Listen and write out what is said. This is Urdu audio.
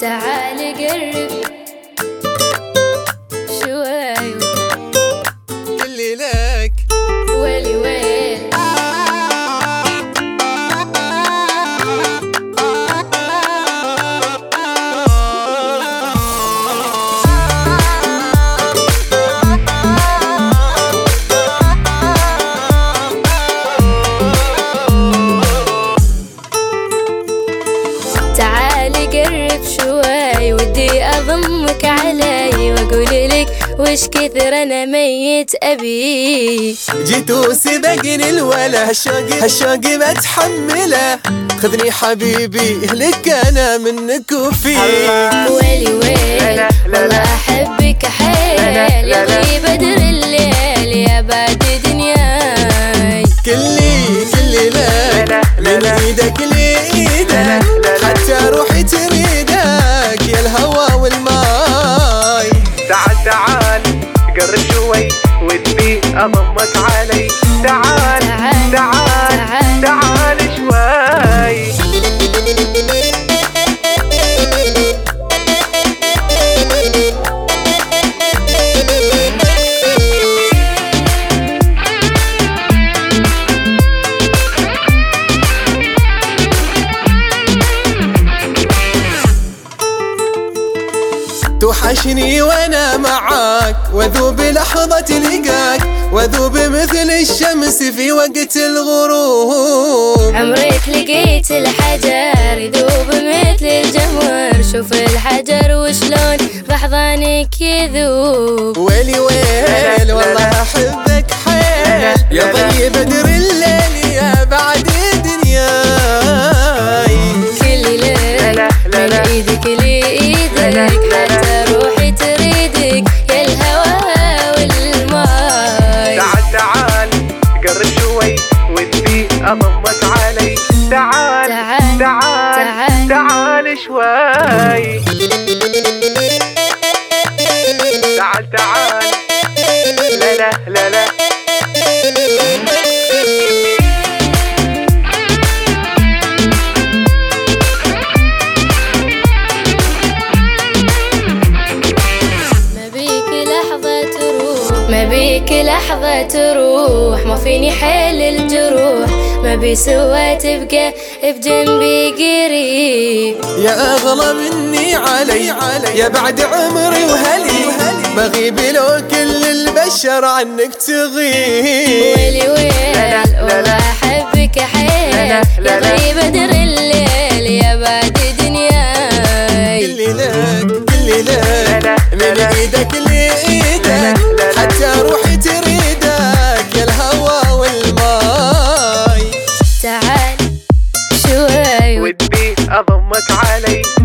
تعال قرب علي واقول لك وش كثر انا ميت ابي جيت وسبقني الولا هالشوق هالشوق بتحمله خذني حبيبي لك انا منك وفيك ويلي ويل والله احبك حيل. بدر الليل يا بعد دنياي. كلي كلي لك من ايدك لايدك ودي اضمك علي تعال تعال. توحشني وانا معاك وذوب لحظة لقاك وذوب مثل الشمس في وقت الغروب. عمرك لقيت الحجر يذوب مثل الجمر شوف الحجر وشلون بحضانك يذوب. ويلي ويل والله احبك حيل. يا ضي بدر الليل يا بعد دنياي كل ليل من ايدك تعال تعال، شوي. تعال تعال. لا لا لا لا. ما بيك لحظة تروح ما بيك لحظة تروح. ما فيني حيل الجروح ما بي سوى تبقى بجنبي قريب. يا اغلى مني علي يا بعد عمري وهلي. بغيب لو كل البشر عنك تغيب. ويلي ويل والله احبك حيل. يا غيب بدر الليل. أضمك علي.